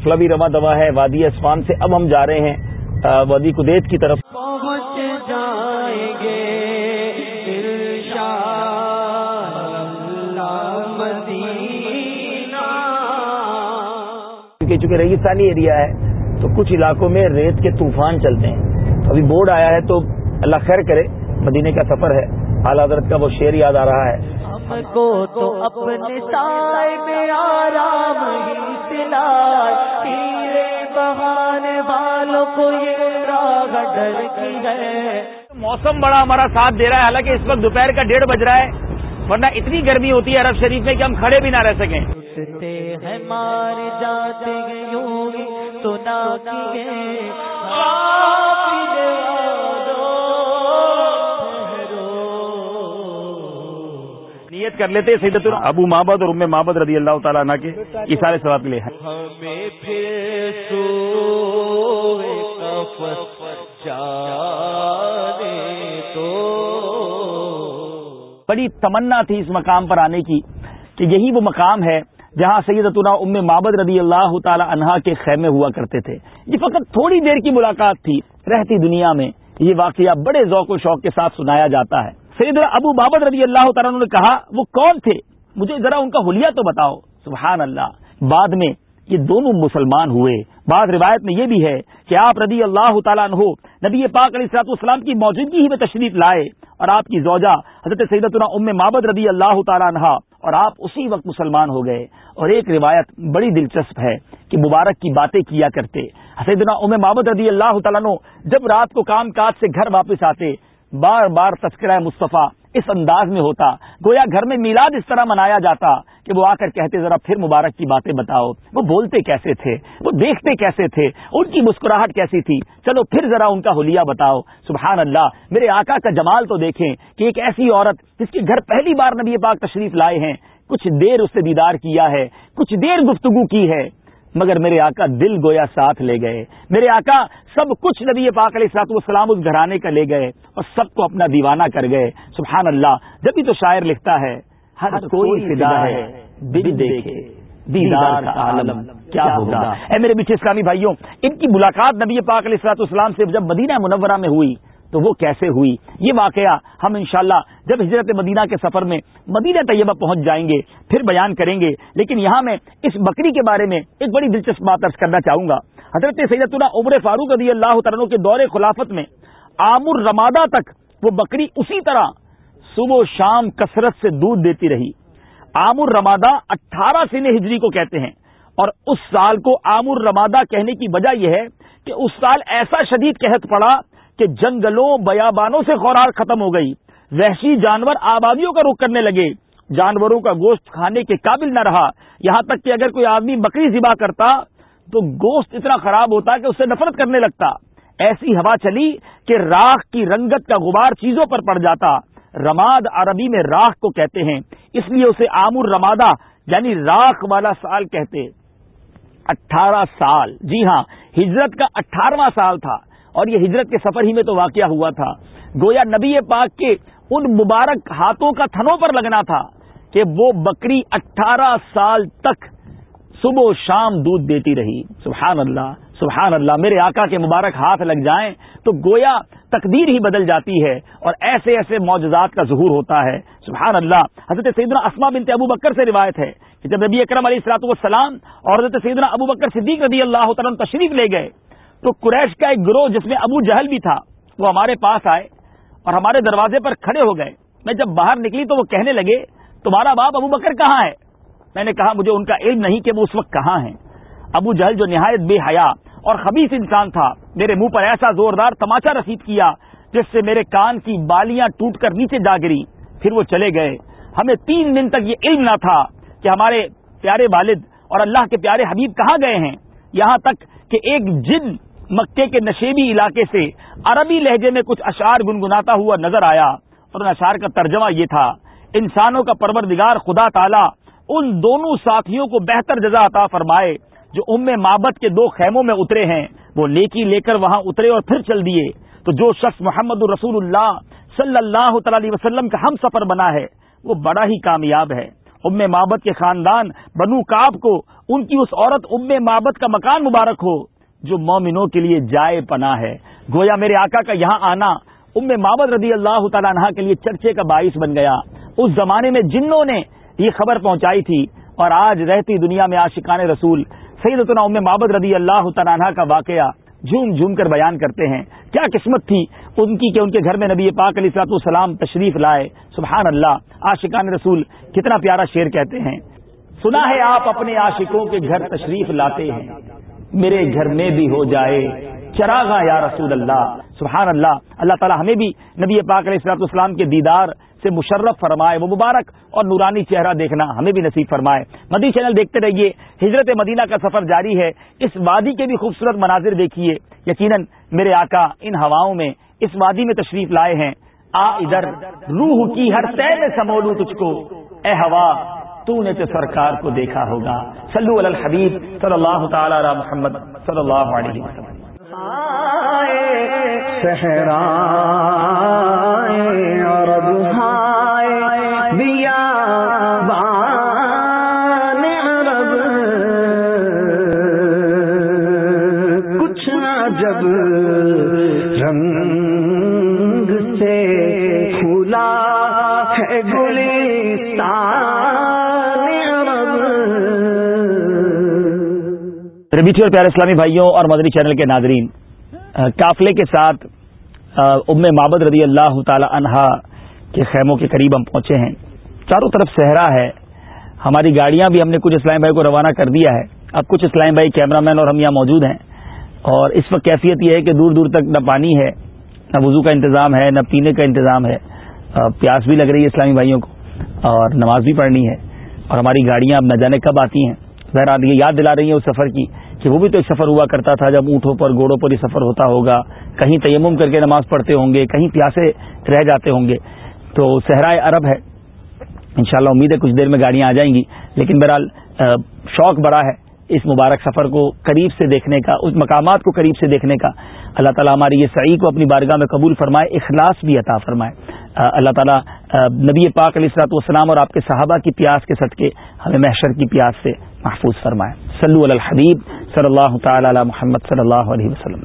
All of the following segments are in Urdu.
قفلہ بھی روا دوا ہے وادی اسفان سے اب ہم جا رہے ہیں وادی کدیت کی طرف۔ پہنچ جائیں گے چونکہ ریگستانی ایریا ہے تو کچھ علاقوں میں ریت کے طوفان چلتے ہیں۔ ابھی بورڈ آیا ہے تو اللہ خیر کرے مدینے کا سفر ہے۔ اعلی حضرت کا وہ شعر یاد آ رہا ہے۔ ہم کو تو اپنے سائے میں آرام ہی بہانے والوں کو یہ راہ ڈر کی ہے۔ موسم بڑا ہمارا ساتھ دے رہا ہے۔ حالانکہ اس وقت دوپہر کا ڈیڑھ بج رہا ہے ورنہ اتنی گرمی ہوتی ہے عرب شریف میں کہ ہم کھڑے بھی نہ رہ سکیں۔ ہیں مار جاتے یوں تو نیت کر لیتے سیدت ابو محبت اور ام محبت رضی اللہ تعالیٰ عنہ کے یہ سارے سواب کے لیے ہمیں پھر سو تو۔ بڑی تمنا تھی اس مقام پر آنے کی کہ یہی وہ مقام ہے جہاں سیدتنا ام مابد رضی اللہ تعالی عنہا کے خیمے ہوا کرتے تھے۔ یہ فقط تھوڑی دیر کی ملاقات تھی رہتی دنیا میں یہ واقعہ بڑے ذوق و شوق کے ساتھ سنایا جاتا ہے۔ سید ابو بابد رضی اللہ تعالیٰ نے کہا، وہ کون تھے؟ مجھے ذرا ان کا حلیہ تو بتاؤ۔ سبحان اللہ۔ بعد میں یہ دونوں مسلمان ہوئے۔ بعض روایت میں یہ بھی ہے کہ آپ رضی اللہ تعالیٰ عنہ نبی پاک علیہ السلاط والسلام کی موجودگی ہی میں تشریف لائے اور آپ کی زوجہ حضرت سیدتنا ام مابد رضی اللہ تعالیٰ عنہ اور آپ اسی وقت مسلمان ہو گئے۔ اور ایک روایت بڑی دلچسپ ہے کہ مبارک کی باتیں کیا کرتے۔ سیدنا ام مابد رضی اللہ تعالیٰ عنہ جب رات کو کام کاج سے گھر واپس آتے بار بار تذکرہ مصطفیٰ اس انداز میں ہوتا، گویا گھر میں میلاد اس طرح منایا جاتا کہ وہ آ کر کہتے ذرا پھر مبارک کی باتیں بتاؤ۔ وہ بولتے کیسے تھے؟ وہ دیکھتے کیسے تھے؟ ان کی مسکراہٹ کیسی تھی؟ چلو پھر ذرا ان کا حلیہ بتاؤ۔ سبحان اللہ، میرے آقا کا جمال تو دیکھیں کہ ایک ایسی عورت جس کے گھر پہلی بار نبی پاک تشریف لائے ہیں، کچھ دیر اس سے دیدار کیا ہے، کچھ دیر گفتگو کی ہے۔ مگر میرے آقا دل گویا ساتھ لے گئے۔ میرے آقا سب کچھ نبی پاک علیہ سات والسلام اس گھرانے کا لے گئے اور سب کو اپنا دیوانہ کر گئے۔ سبحان اللہ جب بھی تو شاعر لکھتا ہے ہر کوئی فدا ہے۔ دل دیکھے دیدار کا عالم کیا ہوگا؟ اے میرے میٹھے اسلامی بھائیوں ان کی ملاقات نبی پاک علیہ السلاط اسلام سے جب مدینہ منورہ میں ہوئی تو وہ کیسے ہوئی؟ یہ واقعہ ہم انشاءاللہ جب ہجرت مدینہ کے سفر میں مدینہ طیبہ پہنچ جائیں گے، پھر بیان کریں گے، لیکن یہاں میں اس بکری کے بارے میں ایک بڑی دلچسپ بات ارض کرنا چاہوں گا۔ حضرت سید اللہ عمر فاروق رضی اللہ تعالیٰ کے دور خلافت میں آمر رمادہ تک وہ بکری اسی طرح صبح و شام کثرت سے دودھ دیتی رہی۔ آمر رمادہ اٹھارہ سن ہجری کو کہتے ہیں، اور اس سال کو آمر رمادہ کہنے کی وجہ یہ ہے کہ اس سال ایسا شدید قحط پڑا کہ جنگلوں، بیابانوں سے خوراک ختم ہو گئی۔ وحشی جانور آبادیوں کا رخ کرنے لگے۔ جانوروں کا گوشت کھانے کے قابل نہ رہا۔ یہاں تک کہ اگر کوئی آدمی بکری ذبح کرتا تو گوشت اتنا خراب ہوتا کہ اس سے نفرت کرنے لگتا۔ ایسی ہوا چلی کہ راکھ کی رنگت کا غبار چیزوں پر پڑ جاتا۔ رماد عربی میں راکھ کو کہتے ہیں۔ اس لیے اسے آمر رمادہ یعنی راکھ والا سال کہتے۔ اٹھارہ سال۔ جی ہاں ہجرت کا اٹھارہواں سال تھا۔ اور یہ ہجرت کے سفر ہی میں تو واقعہ ہوا تھا۔ گویا نبی پاک کے ان مبارک ہاتھوں کا تھنوں پر لگنا تھا کہ وہ بکری اٹھارہ سال تک صبح و شام دودھ دیتی رہی۔ سبحان اللہ سبحان اللہ، میرے آقا کے مبارک ہاتھ لگ جائیں تو گویا تقدیر ہی بدل جاتی ہے اور ایسے ایسے معجزات کا ظہور ہوتا ہے۔ سبحان اللہ، حضرت سیدنا اسما بنت ابو بکر سے روایت ہے کہ جب نبی اکرم علیہ السلاط والسلام اور حضرت سیدنا ابو بکر صدیق رضی اللہ تعالیٰ تشریف لے گئے تو قریش کا ایک گروہ جس میں ابو جہل بھی تھا، وہ ہمارے پاس آئے اور ہمارے دروازے پر کھڑے ہو گئے۔ میں جب باہر نکلی تو وہ کہنے لگے، تمہارا باپ ابو بکر کہاں ہے؟ میں نے کہا، مجھے ان کا علم نہیں کہ وہ اس وقت کہاں ہیں۔ ابو جہل جو نہایت بے حیا اور خبیص انسان تھا، میرے منہ پر ایسا زوردار تماچا رسید کیا جس سے میرے کان کی بالیاں ٹوٹ کر نیچے جا گری۔ پھر وہ چلے گئے۔ ہمیں تین دن تک یہ علم نہ تھا کہ ہمارے پیارے والد اور اللہ کے پیارے حبیب کہاں گئے ہیں۔ یہاں تک کہ ایک جن مکے کے نشیبی علاقے سے عربی لہجے میں کچھ اشعار گنگناتا ہوا نظر آیا اور ان اشعار کا ترجمہ یہ تھا، انسانوں کا پروردگار خدا تعالی ان دونوں ساتھیوں کو بہتر جزا عطا فرمائے جو ام مابت کے دو خیموں میں اترے ہیں، وہ نیکی لے کر وہاں اترے اور پھر چل دیے۔ تو جو شخص محمد الرسول اللہ صلی اللہ تعالی وسلم کا ہم سفر بنا ہے، وہ بڑا ہی کامیاب ہے۔ ام مابت کے خاندان بنو کاب کو ان کی اس عورت ام محبت کا مکان مبارک ہو۔ جو مومنوں کے لیے جائے پناہ ہے۔ گویا میرے آقا کا یہاں آنا ام محبت رضی اللہ تعالیٰ عنہ کے لیے چرچے کا باعث بن گیا۔ اس زمانے میں جنوں نے یہ خبر پہنچائی تھی اور آج رہتی دنیا میں آشقان رسول سیدتنا ام محبت رضی اللہ تعالیٰ عنہ کا واقعہ جھوم جھوم کر بیان کرتے ہیں۔ کیا قسمت تھی ان کی کہ ان کے گھر میں نبی پاک علیہ السلاط السلام تشریف لائے۔ سبحان اللہ، عاشقان رسول کتنا پیارا شعر کہتے ہیں۔ سنا ہے آپ اپنے عاشقوں کے گھر تشریف لاتے ہیں۔ میرے گھر میں بھی ہو جائے۔ چراغا یا رسول اللہ۔ سبحان اللہ۔ اللہ تعالی ہمیں بھی نبی پاک علیہ السلاط اسلام کے دیدار سے مشرف فرمائے، وہ مبارک اور نورانی چہرہ دیکھنا ہمیں بھی نصیب فرمائے۔ مدی چینل دیکھتے رہیے۔ ہجرت مدینہ کا سفر جاری ہے۔ اس وادی کے بھی خوبصورت مناظر دیکھیے۔ یقیناً میرے آقا ان ہواؤں میں اس وادی میں تشریف لائے ہیں۔ آ ادھر، روح کی ہر تے میں سمولوں تجھ کو۔ اے ہوا تو نے تو سرکار کو دیکھا ہوگا۔ سلو الحبیب صلی اللہ تعالی علی محمد صلی اللہ علیہ وسلم۔ ربیچی اور پیارے اسلامی بھائیوں اور مدنی چینل کے ناظرین قافلے کے ساتھ ام مابد رضی اللہ تعالی عنہا کے خیموں کے قریب ہم پہنچے ہیں۔ چاروں طرف صحرا ہے۔ ہماری گاڑیاں بھی ہم نے کچھ اسلام بھائی کو روانہ کر دیا ہے۔ اب کچھ اسلام بھائی کیمرہ مین اور ہم یہاں موجود ہیں۔ اور اس وقت کیفیت یہ ہے کہ دور دور تک نہ پانی ہے، نہ وضو کا انتظام ہے، نہ پینے کا انتظام ہے۔ پیاس بھی لگ رہی ہے اسلامی بھائیوں کو اور نماز بھی پڑھنی ہے۔ اور ہماری گاڑیاں اب نہ جانے کب آتی ہیں۔ ظاہر یہ یاد دلا رہی ہیں اس سفر کی کہ وہ بھی تو ایک سفر ہوا کرتا تھا، جب اونٹوں پر گوڑوں پر ہی سفر ہوتا ہوگا۔ کہیں تیمم کر کے نماز پڑھتے ہوں گے، کہیں پیاسے رہ جاتے ہوں گے۔ تو صحرائے عرب ہے۔ انشاءاللہ امید ہے کچھ دیر میں گاڑیاں آ جائیں گی، لیکن بہرحال شوق بڑا ہے اس مبارک سفر کو قریب سے دیکھنے کا، اس مقامات کو قریب سے دیکھنے کا۔ اللہ تعالیٰ ہماری یہ سعی کو اپنی بارگاہ میں قبول فرمائے، اخلاص بھی عطا فرمائے۔ اللہ تعالیٰ نبی پاک علیہ السلاط والسلام اور آپ کے صحابہ کی پیاس کے صدقے، ہمیں محشر کی پیاس سے محفوظ فرمائے۔ صلو علی الحبیب صلی اللہ تعالی علی محمد صلی اللہ علیہ وسلم۔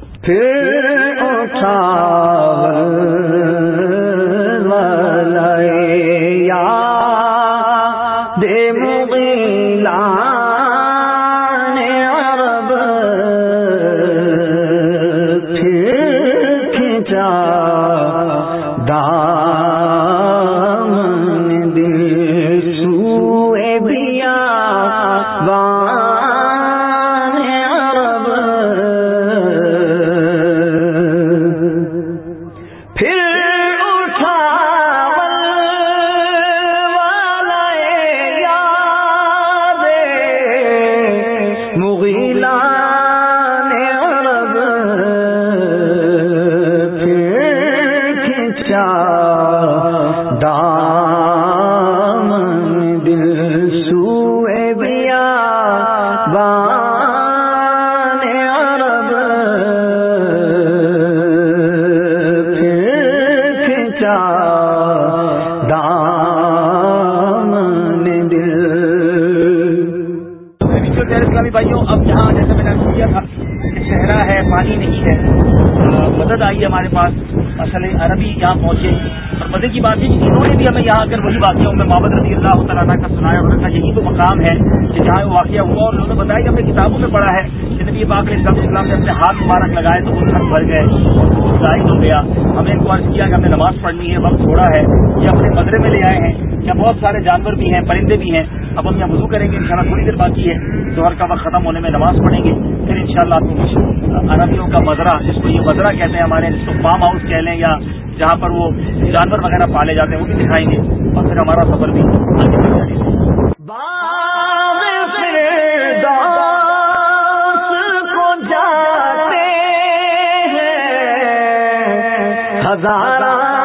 بھائیوں اب یہاں چہرہ ہے، پانی نہیں ہے۔ مدد آئی ہمارے پاس۔ مسئلے عربی یہاں پہنچے۔ اور مزے کی بات یہ کہ انہوں نے بھی ہمیں یہاں کر وہی واقعہ میں محمد رضی اللہ تعالیٰ کا سنایا انہوں نے کہا یہی تو مقام ہے کہ جہاں وہ واقعہ ہوا اور انہوں نے بتایا کہ ہم نے کتابوں میں پڑھا ہے کہ نبی پاک علیہ السلام اسلام نے اپنے ہاتھ مبارک لگائے تو وہ گھر بھر گئے۔ ظاہر ہو گیا۔ ہمیں ان کو عرض کیا کہ ہمیں نماز پڑھنی ہے، وقت تھوڑا ہے۔ یہ اپنے مدرے میں لے آئے ہیں۔ یا بہت سارے جانور بھی ہیں، پرندے بھی ہیں۔ اب ہم یہاں وضو کریں گے، انشاءاللہ تھوڑی دیر باقی ہے۔ دوہر کا وقت ختم ہونے میں نماز پڑھیں گے۔ پھر انشاءاللہ شاء اللہ عربیوں کا مزرہ جس کو یہ مزرہ کہتے ہیں، ہمارے جس کو فارم ہاؤس کہہ لیں یا جہاں پر وہ جانور وغیرہ پالے جاتے ہیں، وہ بھی دکھائیں گے۔ اور پھر ہمارا سفر بھی ہزارہ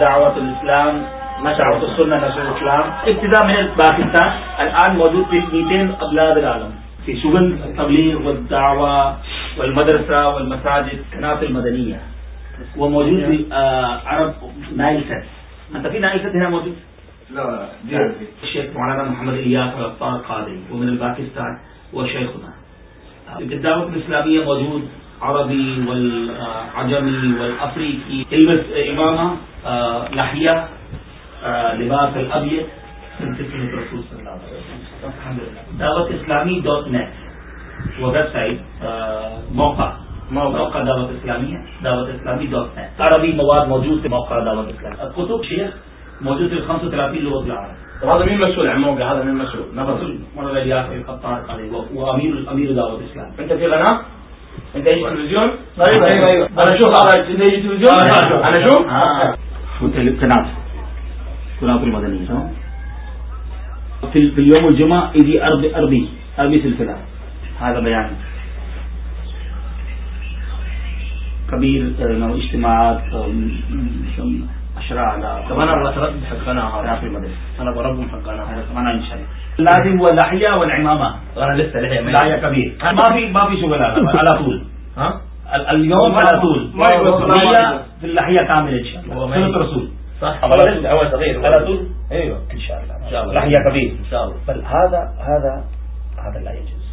دعوت الاسلام نشاوت السنہ نشر الاسلام. ابتدا من پاکستان الان موجود في 200 ابلاد العالم في شغل التبلیغ والدعوة والمدرسة والمساجد كنات المدنية. وموجود في عرب نائل ست. انت في نائل ست هنا موجود؟ لا لا الشيخ مولانا محمد الياس الغفار القادري ومن الباكستان وشيخنا الدعوة الإسلامية موجود عربي والعجمي والأفريقي يلبس إمامة لحية لباس الأبيض من سلسلة الرسول صلى الله عليه وسلم الحمد لله دعوة إسلامي دوت نت ويب سايت موقع موقع دعوت اسلامیہ دعوت اسلامی دوت نت عربی مواد موجود في موقع دعوت اسلامی۔ کتب شیخ موجود في ال 35 لغه العرب هذا مين مسؤول عن الموقع هذا مين مسؤول؟ نفر۔ مولانا الياسر القطار وامير امير دعوه الاسلام انت في قناه؟ انت ايش تلفزيون؟ طيب ايوه ايوه انا شوف هذا تلفزيون انا شوف قناه قناه المدنيه في اليوم سلسله هذا بيان كبير اجتماعات اشرع طب انا بتردد حق قناه في المدرسه انا بربهم حق قناه انا ان شاء الله. لازم هو اللحيه والعمامه انا لسه لحيه لحيه كبير. ما في ما في شغل على طول. ها؟ اليوم على طول. ما في اللحيه كامله ان شاء الله سنه الرسول صح اول صغير على طول ايوه ان شاء الله ان شاء الله لحيه كبير ان شاء الله بل هذا هذا هذا لا يجوز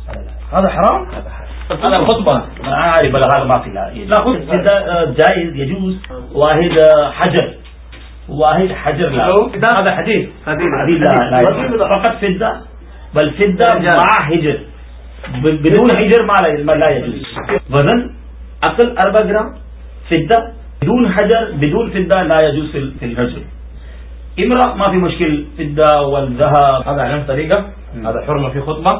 هذا حرام؟ هذا حرام۔ هذا خطبه انا عارف بل هذا ما في لا يجوز۔ لا جائز يجوز واحد حجر۔ واحد حجر لا۔ هذا حديث حديث لا فقط فدة بل فدة مع حجر. بدون حجر ما لا يجوز. وزن اقل اربع گرام فدة بدون حجر بدون فدة لا يجوز في الرجل امرأة ما في مشكل فدة والذهب هذا علم طريقة. هذا حرمة في خطبة.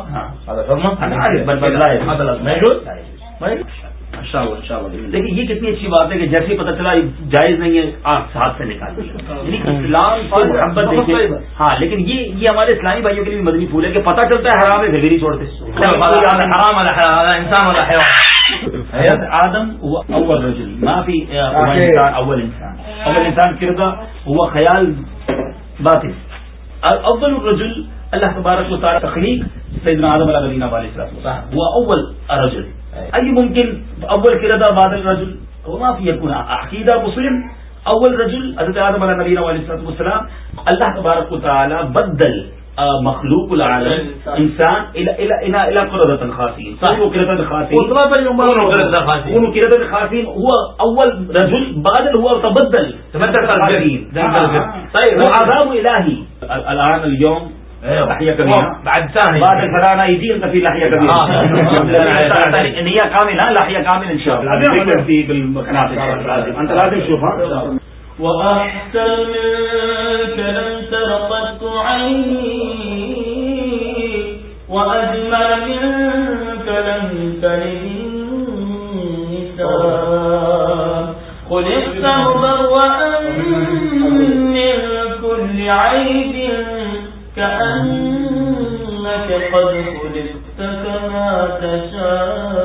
هذا حرمة. انا عارف بل لا يجوز. هذا لا يجوز. ان شاء الله ان شاء الله. لیکن یہ کتنی اچھی بات ہے کہ جیسے پتہ چلا جائز نہیں ہے آپ ہاتھ سے نکال دیا یعنی اسلام سے محبت دیکھیے۔ ہاں لیکن یہ یہ ہمارے اسلامی بھائیوں کے لیے مدنی پھول ہے کہ پتہ چلتا ہے حرام ہے پھر بھی نہیں چھوڑتے۔ انسان حیات آدم هو اول رجل. ما في اول انسان اول انسان. اول انسان کردہ هو خیال باطل اول الرجل اللہ تبارک و تعالی تخلیق سیدنا آدم علیہ نبینا علیہ السلام هو اول رجل. اي ممكن اول كده بعد الرجل؟ وما في يكون. عقيده مسلم اول رجل حضرت آدم علیہ نبینا علیہ الصلوۃ والسلام. اللہ تبارک و تعالی بدل مخلوق العالم انسان الى الى الى الى قردة خاسين خاسين خاسين هو اول رجل بعد هو تبدل تبدل طيب الهي الان اليوم لحية كبيرة بعد ثاني. بعد الفراعنة يجي انت في لحية كبيرة نية كاملة لحية كاملة ان شاء الله. في بالقناة انت لازم تشوفها. وأحسن منك لم ترقت عيني وأجمل منك لم تلد النساء خلقت مبرأ من كل عيب كأنك قد خلقت كما تشاء.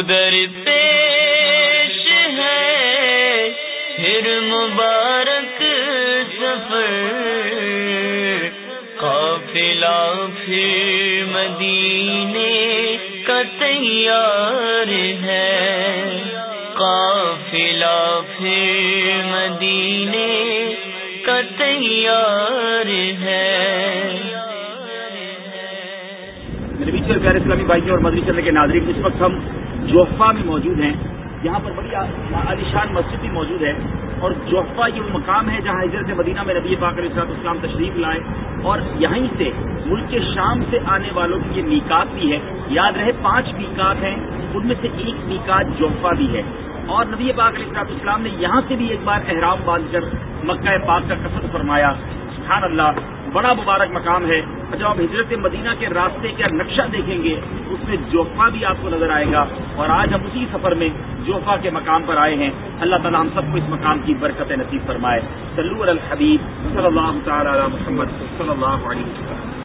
در پیش ہے، پھر مبارک سفر۔ قافلہ پھر مدینے کا تیار ہے۔ قافلہ پھر مدینے کا تیار ہے۔ میرے بیچ کے پیارے اسلامی بھائیوں اور مدری چلنے کے ناظرین، اس وقت ہم جوفا میں موجود ہیں، یہاں پر بڑی عالیشان مسجد بھی موجود ہے اور جوفا یہ وہ مقام ہے جہاں حضرت مدینہ میں نبی پاک علیہ السلام اسلام تشریف لائے اور یہیں سے ملک کے شام سے آنے والوں کی یہ میکات بھی ہے۔ یاد رہے، پانچ میکات ہیں، ان میں سے ایک میکات جوفا بھی ہے۔ اور نبی پاک علیہ السلام اسلام نے یہاں سے بھی ایک بار احرام باندھ کر مکہ پاک کا قصد فرمایا۔ سبحان اللہ، بڑا مبارک مقام ہے۔ جب آپ ہجرت مدینہ کے راستے کا نقشہ دیکھیں گے، اس میں جوفا بھی آپ کو نظر آئے گا۔ اور آج ہم اسی سفر میں جوفا کے مقام پر آئے ہیں۔ اللہ تعالیٰ ہم سب کو اس مقام کی برکت نصیب فرمائے۔ سلو الحبیب صلی اللہ تعالی علی محمد صلی اللہ علیہ وسلم۔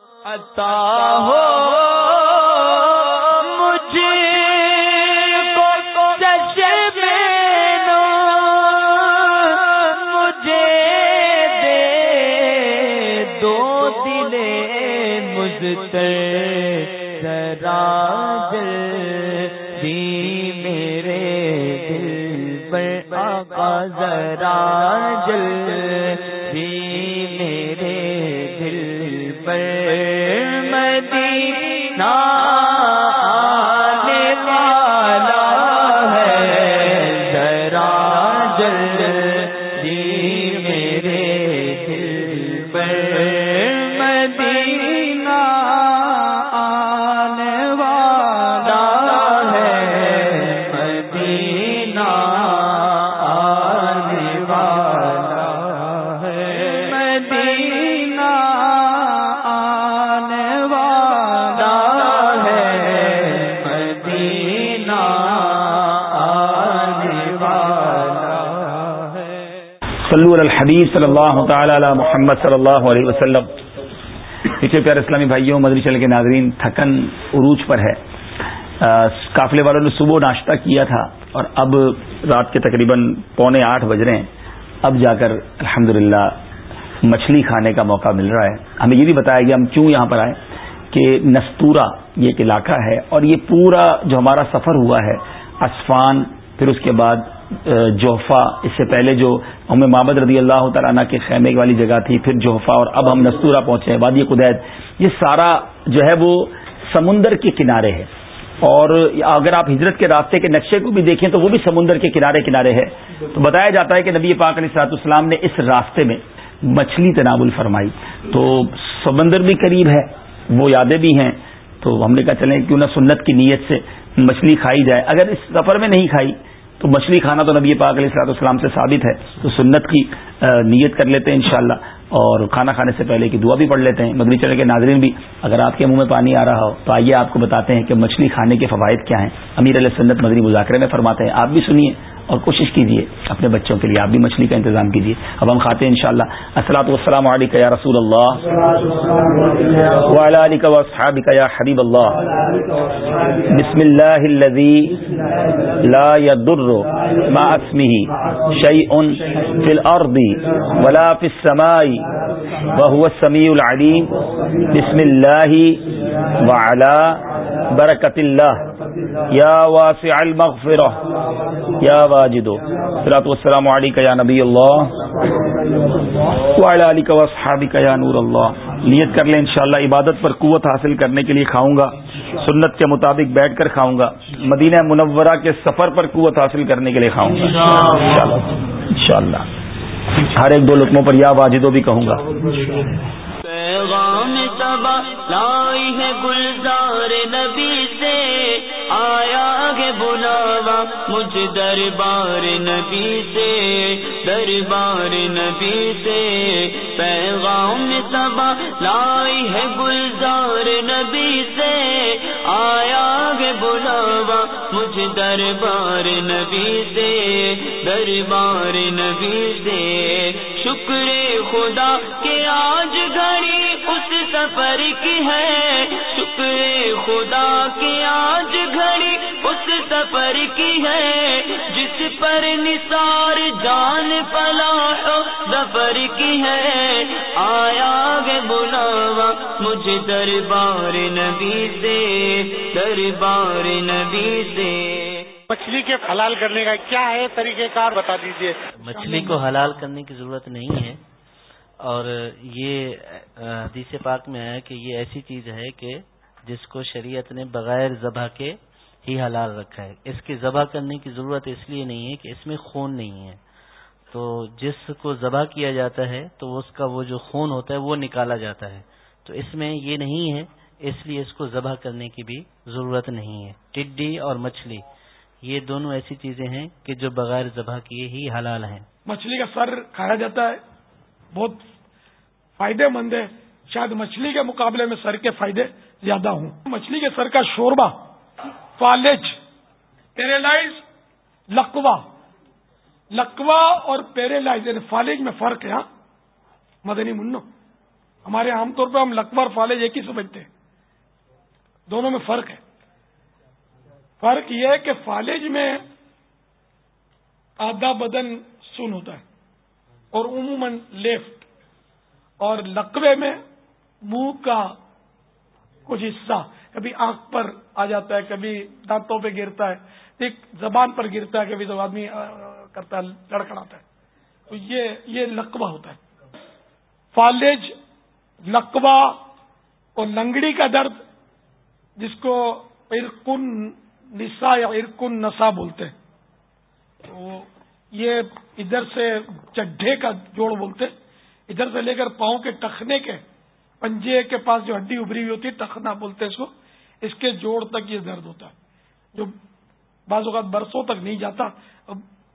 مجھتے جی میرے دل پر آقا ذرا جل صلی اللہ تعالی علی محمد صلی اللہ علیہ وسلم۔ پیچھے پیارے اسلامی بھائیوں، مدری چل کے ناظرین، تھکن عروج پر ہے۔ قافلے والوں نے صبح ناشتہ کیا تھا اور اب رات کے تقریباً پونے آٹھ بج رہے ہیں۔ اب جا کر الحمد مچھلی کھانے کا موقع مل رہا ہے۔ ہمیں یہ بھی بتایا گیا، ہم کیوں یہاں پر آئے؟ کہ نستورا یہ ایک علاقہ ہے اور یہ پورا جو ہمارا سفر ہوا ہے، اسفان، پھر اس کے بعد جوفا اس سے پہلے جو ام محمد رضی اللہ تعالیٰ کے خیمے والی جگہ تھی، پھر جوفا اور اب ہم نستورا پہنچے ہیں، وادی قدیت یہ سارا جو ہے وہ سمندر کے کنارے ہے۔ اور اگر آپ ہجرت کے راستے کے نقشے کو بھی دیکھیں تو وہ بھی سمندر کے کنارے کنارے ہے۔ تو بتایا جاتا ہے کہ نبی پاک علیہ صلاحت اسلام نے اس راستے میں مچھلی تناول فرمائی۔ تو سمندر بھی قریب ہے، وہ یادیں بھی ہیں۔ تو ہم نے کہا چلیں کیوں نہ سنت کی نیت سے مچھلی کھائی جائے۔ اگر اس سفر میں نہیں کھائی تو مچھلی کھانا تو نبی پاک علیہ السلاط والسلام سے ثابت ہے، تو سنت کی نیت کر لیتے ہیں انشاءاللہ، اور کھانا کھانے سے پہلے کی دعا بھی پڑھ لیتے ہیں، مدنی چلے کے ناظرین بھی، اگر آپ کے منہ میں پانی آ رہا ہو، تو آئیے آپ کو بتاتے ہیں کہ مچھلی کھانے کے فوائد کیا ہیں۔ امیر علیہ سنت مدنی مذاکرے میں فرماتے ہیں، آپ بھی سنیے۔ اور کوشش کیجیے اپنے بچوں کے لیے، آپ بھی مچھلی کا انتظام کیجیے اب ہم کھاتے ہیں انشاءاللہ۔ السلاۃ والسلام علیکم یا رسول اللہ۔ وعلى آلك واصحابك يا حبيب الله بسم الله الذي لا يضر مع اسمه شيء في الارض ولا في السماء وهو السميع العليم بسم الله وعلى بركة الله یا واسع المغفرہ. یا واجد. صلاۃ والسلام علیکہ یا نبی اللہ. وعلی علیک واصحابک یا نور اللہ. نیت کر لیں انشاءاللہ عبادت پر قوت حاصل کرنے کے لیے کھاؤں گا. سنت کے مطابق بیٹھ کر کھاؤں گا. مدینہ منورہ کے سفر پر قوت حاصل کرنے کے لیے کھاؤں گا. انشاءاللہ. ہر ایک دو لقموں پر یا واجدو بھی کہوں گا. پیغام سبا لائی ہے گلزار نبی سے۔ آیا ہے بلاوا مجھ دربار نبی سے۔ دربار نبی سے پیغام سبا لائی ہے گلزار نبی سے۔ آیا ہے بلاوا مجھ دربار نبی سے۔ دربار نبی سے۔ شکر خدا کے آج گھڑی اس سفر کی ہے۔ شکر خدا کی آج گھڑی اس سفر کی ہے۔ جس پر نثار جان فلاح ظفر کی ہے۔ آیا گے بلاوا مجھے دربار نبی سے، دربار نبی سے۔ مچھلی کے حلال کرنے کا کیا ہے طریقہ کار بتا دیجیے مچھلی کو حلال کرنے کی ضرورت نہیں ہے۔ اور یہ حدیث پاک میں ہے کہ یہ ایسی چیز ہے کہ جس کو شریعت نے بغیر ذبح کے ہی حلال رکھا ہے۔ اس کی ذبح کرنے کی ضرورت اس لیے نہیں ہے کہ اس میں خون نہیں ہے۔ تو جس کو ذبح کیا جاتا ہے تو اس کا وہ جو خون ہوتا ہے وہ نکالا جاتا ہے۔ تو اس میں یہ نہیں ہے، اس لیے اس کو ذبح کرنے کی بھی ضرورت نہیں ہے۔ ٹڈی اور مچھلی۔ یہ دونوں ایسی چیزیں ہیں کہ جو بغیر ذبح کیے ہی حلال ہیں۔ مچھلی کا سر کھایا جاتا ہے، بہت فائدے مند ہے۔ شاید مچھلی کے مقابلے میں سر کے فائدے زیادہ ہوں۔ مچھلی کے سر کا شوربہ، فالج، پیرالائز لکوا لکوا اور پیرالائز یعنی فالج میں فرق ہے ہاں۔ مدنی منو، ہمارے عام طور پہ ہم لکوا اور فالج ایک ہی سمجھتے ہیں۔ دونوں میں فرق ہے۔ فرق یہ ہے کہ فالج میں آدھا بدن سن ہوتا ہے اور عموماً لیفٹ اور لقوے میں منہ کا کچھ حصہ، کبھی آنکھ پر آ جاتا ہے، کبھی دانتوں پہ گرتا ہے، ایک زبان پر گرتا ہے، کبھی جب آدمی کرتا ہے لڑکڑاتا ہے۔ تو یہ یہ لقوہ ہوتا ہے۔ فالج لقوہ اور لنگڑی کا درد جس کو ارکن نسا یا ارکن نسا بولتے ہیں۔ تو یہ ادھر سے چڈھے کا جوڑ بولتے ادھر سے لے کر پاؤں کے ٹخنے کے، پنجے کے پاس جو ہڈی ابری ہوئی ہوتی ہے، ٹخنا بولتے اس کو۔ اس کے جوڑ تک یہ درد ہوتا ہے۔ جو بعض اوقات برسوں تک نہیں جاتا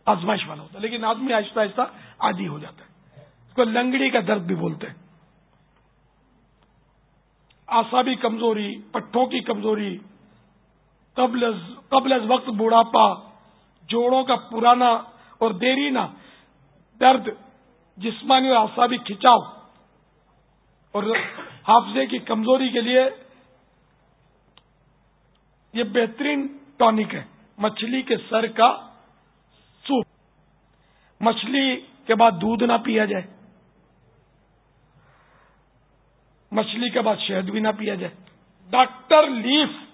آزمائش والا ہوتا ہے۔ لیکن آدمی آہستہ آہستہ عادی ہو جاتا ہے۔ اس کو لنگڑی کا درد بھی بولتے ہیں۔ آسابی کمزوری، پٹھوں کی کمزوری قبل قبل از وقت بڑھاپا، جوڑوں کا پرانا اور دیرینا درد، جسمانی اور آسابی کھچاؤ اور حافظے کی کمزوری کے لیے یہ بہترین ٹانک ہے۔ مچھلی کے سر کا سوپ۔ مچھلی کے بعد دودھ نہ پیا جائے۔ مچھلی کے بعد شہد بھی نہ پیا جائے۔ ڈاکٹر لیف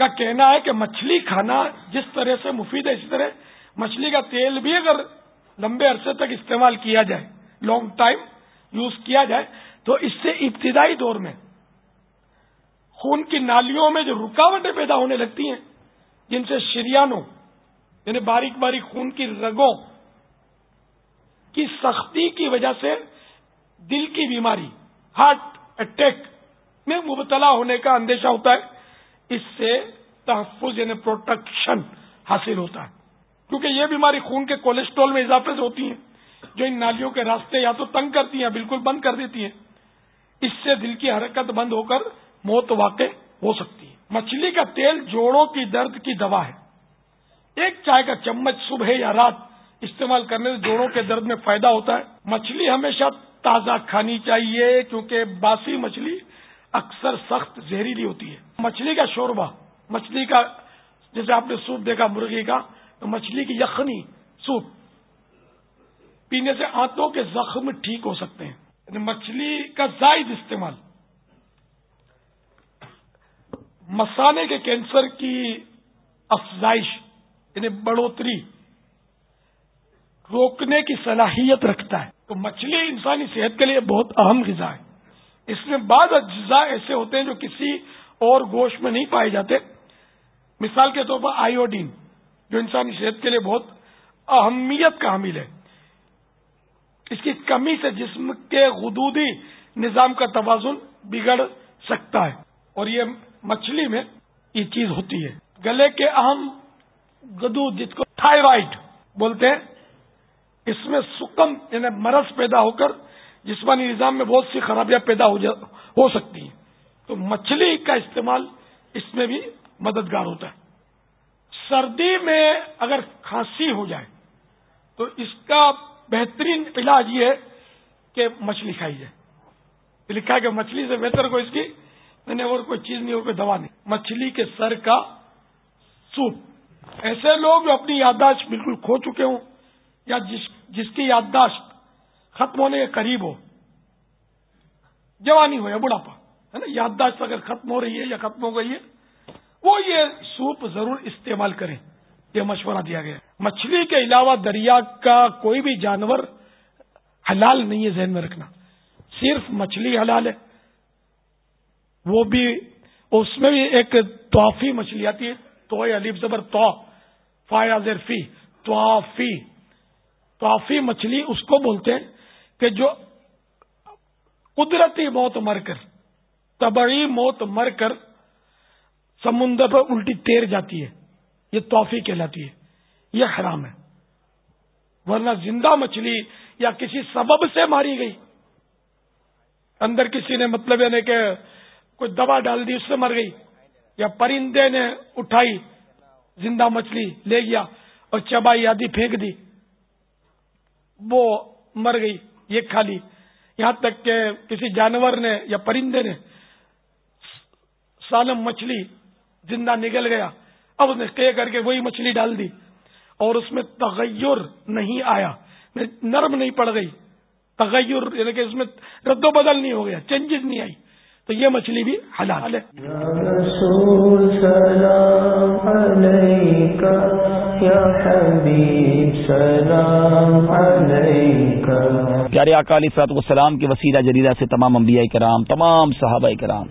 کا کہنا ہے کہ مچھلی کھانا جس طرح سے مفید ہے، اسی طرح مچھلی کا تیل بھی اگر لمبے عرصے تک استعمال کیا جائے لانگ ٹائم یوز کیا جائے، تو اس سے ابتدائی دور میں خون کی نالیوں میں جو رکاوٹیں پیدا ہونے لگتی ہیں، جن سے شریانوں یعنی باریک باریک خون کی رگوں کی سختی کی وجہ سے دل کی بیماری ہارٹ اٹیک میں مبتلا ہونے کا اندیشہ ہوتا ہے۔ اس سے تحفظ یعنی پروٹیکشن حاصل ہوتا ہے۔ کیونکہ یہ بیماری خون کے کولیسٹرول میں اضافے سے ہوتی ہیں، جو ان نالیوں کے راستے یا تو تنگ کرتی ہیں بالکل بند کر دیتی ہیں۔ اس سے دل کی حرکت بند ہو کر موت واقع ہو سکتی ہے۔ مچھلی کا تیل جوڑوں کی درد کی دوا ہے۔ ایک چائے کا چمچ صبح یا رات استعمال کرنے سے جوڑوں کے درد میں فائدہ ہوتا ہے۔ مچھلی ہمیشہ تازہ کھانی چاہیے، کیونکہ باسی مچھلی اکثر سخت زہریلی ہوتی ہے۔ مچھلی کا شوربہ، مچھلی کا جیسے آپ نے سوپ دیکھا، مرغی کا، تو مچھلی کی یخنی، سوپ۔ پینے سے آنتوں کے زخم ٹھیک ہو سکتے ہیں۔ یعنی مچھلی کا زائد استعمال۔ مسانے کے کینسر کی افزائش یعنی بڑھوتری، روکنے کی صلاحیت رکھتا ہے۔ تو مچھلی انسانی صحت کے لیے بہت اہم غذا ہے۔ اس میں بعض اجزاء ایسے ہوتے ہیں جو کسی اور گوشت میں نہیں پائے جاتے۔ مثال کے طور پر آئیوڈین، جو انسانی صحت کے لیے بہت اہمیت کا حامل ہے۔ اس کی کمی سے جسم کے غدودی نظام کا توازن بگڑ سکتا ہے اور یہ مچھلی میں یہ چیز ہوتی ہے۔ گلے کے اہم گدو جس کو تھائرائڈ بولتے ہیں، اس میں سکم یعنی مرض پیدا ہو کر جسمانی نظام میں بہت سی خرابیاں پیدا ہو سکتی ہیں۔ تو مچھلی کا استعمال اس میں بھی مددگار ہوتا ہے۔ سردی میں اگر کھانسی ہو جائے، تو اس کا بہترین علاج یہ ہے کہ مچھلی کھائی جائے۔ لکھا ہے کہ مچھلی سے بہتر کوئی اس کی میں نے اور کوئی چیز نہیں اور کوئی دوا نہیں۔ مچھلی کے سر کا سوپ۔ ایسے لوگ جو اپنی یادداشت بالکل کھو چکے ہوں یا جس جس کی یادداشت ختم ہونے کے قریب ہو۔ جوانی ہو یا بڑھاپا، ہے نا؟ یادداشت اگر ختم ہو رہی ہے یا ختم ہو گئی ہے، وہ یہ سوپ ضرور استعمال کریں۔ یہ مشورہ دیا گیا۔ مچھلی کے علاوہ دریا کا کوئی بھی جانور حلال نہیں ہے ذہن میں رکھنا۔ صرف مچھلی حلال ہے۔ وہ بھی، اس میں بھی ایک توافی مچھلی آتی ہے۔ تو علیف زبر تو فایا فی توافی توافی مچھلی اس کو بولتے ہیں۔ کہ جو قدرتی موت مر کر تبڑی موت مر کر سمندر پر الٹی تیر جاتی ہے، یہ توفی کہلاتی ہے، یہ حرام ہے۔ ورنہ زندہ مچھلی یا کسی سبب سے ماری گئی۔ اندر کسی نے مطلب یعنی کہ کوئی دوا ڈال دی، اس سے مر گئی۔ یا پرندے نے اٹھائی، زندہ مچھلی لے گیا اور چبائی آدھی پھینک دی، وہ مر گئی۔ یہ کھا لی یہاں تک کہ کسی جانور نے یا پرندے نے سالم مچھلی زندہ نگل گیا، اب اس نے کہہ کر کے وہی مچھلی ڈال دی اور اس میں تغیر نہیں آیا، نرم نہیں پڑ گئی، تغیر یعنی کہ اس میں رد و بدل نہیں ہو گیا، چینجز نہیں آئی۔ تو یہ مچھلی بھی حلال ہے۔ پیارے اکالی فرات السلام کے وسیلہ جریدہ سے تمام انبیاء کرام تمام صحابہ کرام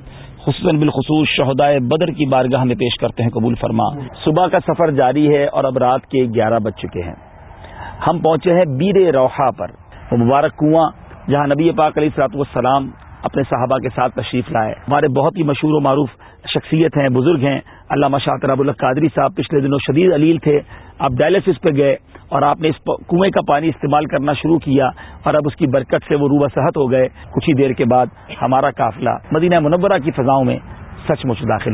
خصوصاً بالخصوص شہدائے بدر کی بارگاہ میں پیش کرتے ہیں قبول فرما۔ صبح کا سفر جاری ہے اور اب رات کے گیارہ بج چکے ہیں۔ ہم پہنچے ہیں بیر روحا پر۔ وہ مبارک کنواں جہاں نبی پاک علیہ سرات والسلام اپنے صحابہ کے ساتھ تشریف لائے۔ ہمارے بہت ہی مشہور و معروف شخصیت ہیں، بزرگ ہیں، علامہ شاہ رب اللہ قادری صاحب پچھلے دنوں شدید علیل تھے۔ آپ ڈائلسس پہ گئے اور آپ نے اس کنویں کا پانی استعمال کرنا شروع کیا اور اب اس کی برکت سے وہ روبہ صحت ہو گئے۔ کچھ ہی دیر کے بعد ہمارا قافلہ مدینہ منورہ کی فضاؤں میں سچ مچ داخل ہو